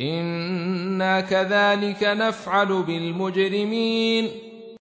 إنا كذلك نفعل بالمجرمين